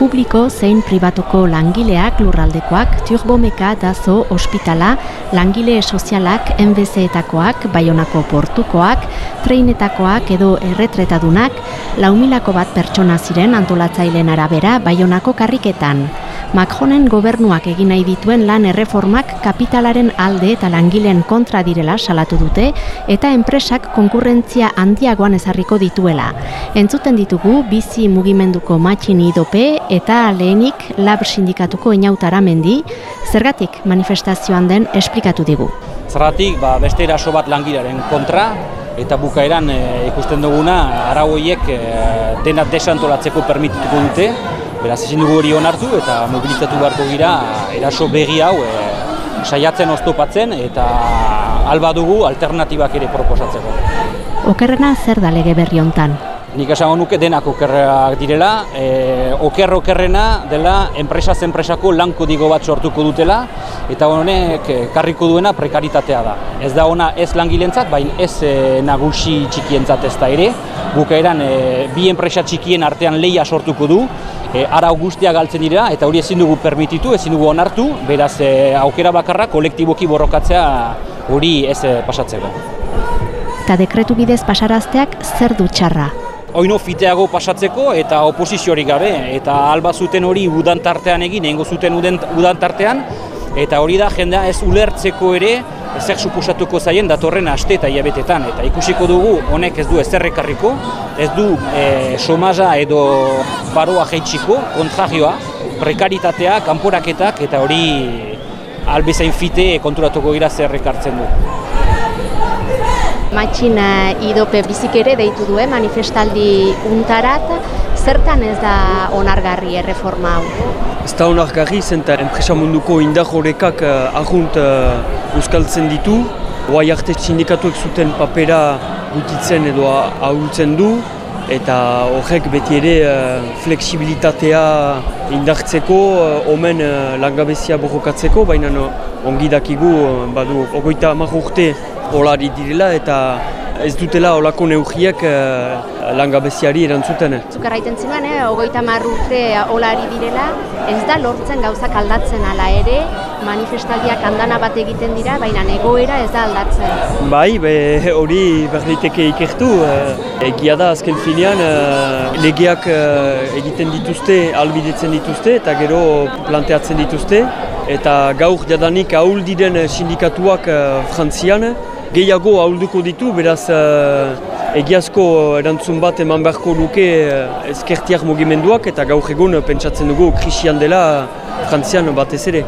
publiko zein pribatuko langileak lurraldekoak, turbomeka, dazo, ospitala, langile sozialak, NBC-etakoak, baionako portukoak, treinetakoak edo erretretadunak, laumilako bat pertsona ziren antolatzaileen arabera baionako karriketan. Macronen gobernuak egin nahi dituen lan erreformak kapitalaren alde eta langileen kontra direla salatu dute eta enpresak konkurrentzia handiagoan ezarriko dituela. Entzuten ditugu bizi mugimenduko matxin idope eta lehenik lab sindikatuko inautara mendi, zergatik manifestazioan den esplikatu digu. Zergatik ba, beste eraso bat langilaren kontra eta bukaeran e, ikusten duguna aragoiek e, dena desantolatzeko permitituko dute Beraz, ezin dugu hori onartu eta mobilizatu beharko gira eraso begi hau e, saiatzen oztopatzen eta alba dugu alternatibak ere proposatzeko. Okerrena zer da lege berri hontan? Nik esango nuke denak okerrak direla, e, oker okerrena dela enpresa zenpresako lanko digo bat sortuko dutela eta honek karriko duena prekaritatea da. Ez da ona ez langilentzat, baina ez e, nagusi txikientzat ez da ere. Bukaeran e, bi enpresa txikien artean leia sortuko du, e, ara guztia galtzen dira eta hori ezin dugu permititu, ezin dugu onartu, beraz e, aukera bakarra kolektiboki borrokatzea hori ez e, pasatzeko. Eta dekretu bidez pasarazteak zer du txarra? Oino fiteago pasatzeko eta oposiziorik gabe, eta alba zuten hori udan tartean egin, egingo zuten udan tartean, eta hori da jendea ez ulertzeko ere zer suposatuko zaien datorren aste eta hilabetetan. Eta ikusiko dugu honek ez du ezerrekarriko, ez du e, somaza edo baroa jaitsiko, kontragioa, prekaritatea, kanporaketak eta hori albezain fite konturatuko gira zerrekartzen du. Matxina idope bizik ere deitu duen manifestaldi untarat, zertan ez da onargarri erreforma hau? Ez da onargarri zen enpresa munduko indar horrekak uh, ahunt uh, ditu. Oai arte sindikatuek zuten papera gutitzen edo ahultzen du eta horrek beti ere uh, fleksibilitatea indartzeko, uh, omen uh, langabezia borrokatzeko, baina ongi dakigu badu ogoita amak urte olari direla eta ez dutela olako neugiak uh, langabeziari erantzuten. Zukarra iten zinuen, eh, ogoita marrurte olari direla, ez da lortzen gauzak aldatzen ala ere, manifestaldiak andana bat egiten dira, baina egoera ez da aldatzen. Bai, hori berditeke ikertu, uh, egia da azken finean, uh, legeak egiten dituzte, albidetzen dituzte, eta gero planteatzen dituzte, eta gaur jadanik ahul diren sindikatuak uh, frantzian, gehiago ahulduko ditu, beraz uh, egiazko erantzun bat eman beharko luke uh, ezkertiak mugimenduak eta gaur egun pentsatzen dugu krisian dela frantzian batez ere.